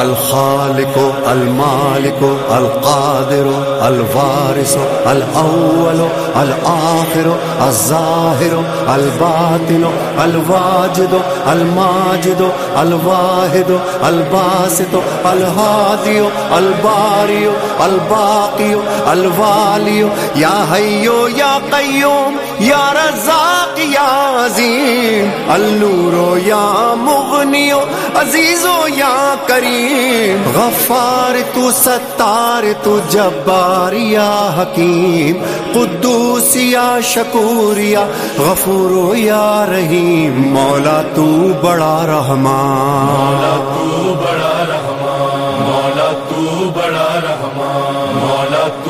الخالق، المالک، القادر، الوارث الاول الاخر الظاہر الباطن، الواجد، الماجد، الواحد، الباسط، الهادي، الباري، الباقي، الوالي. یا حیو یا قیوم یا رزاق. عظیم النور یا مغنی عزیز و یا کریم، غفار تو ستار تو جبار یا حکیم، قدوس یا شکور یا غفور یا رحیم، مولا تو بڑا رحمان. تو بڑا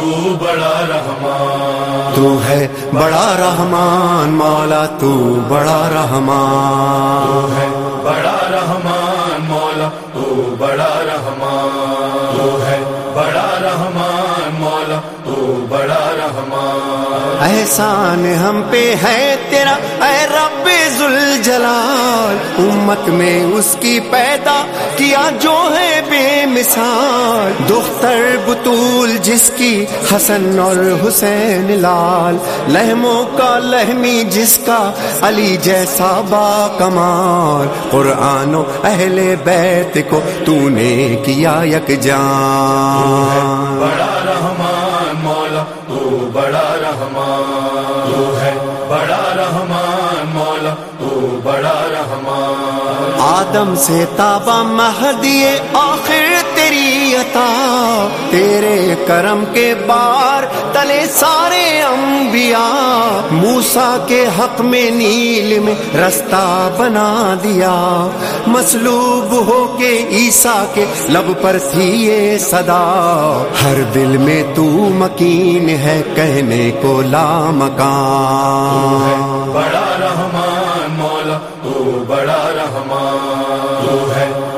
تو بڑا رحمان. تو ہے بڑا رحمان مولا تو بڑا رحمان. ہے بڑا رحمان مولا تو بڑا رحمان. تو ہے بڑا رحمان مولا تو بڑا رحمان۔ احسان ہم پہ ہے تیرا اے رب ذوالجلال۔ امت میں اس کی پیدا کیا جو ہے بے مثال۔ دختر بطول جس کی حسن اور حسین لال۔ لہموں کا لہمی جس کا علی جیسا با کمال۔ قرآن و اہل بیت کو تو نے کیا یک جان۔ بڑا رحمان۔ مولا تو بڑا رحمان تو ہے بڑا رحمان، مولا تو بڑا رحمان۔ آدم سے تابا مہدی آخر تیری عطا، تیرے کرم کے بار تلے سارے انبیاء موسا کے حق میں نیل میں رستہ بنا دیا۔ مسلوب ہو کے عیسا کے لب پر تھی یہ صدا۔ ہر دل میں تو مکین ہے کہنے کو لا مکان۔ بڑا رحمان، مولا، تو بڑا رحمان۔ تو ہے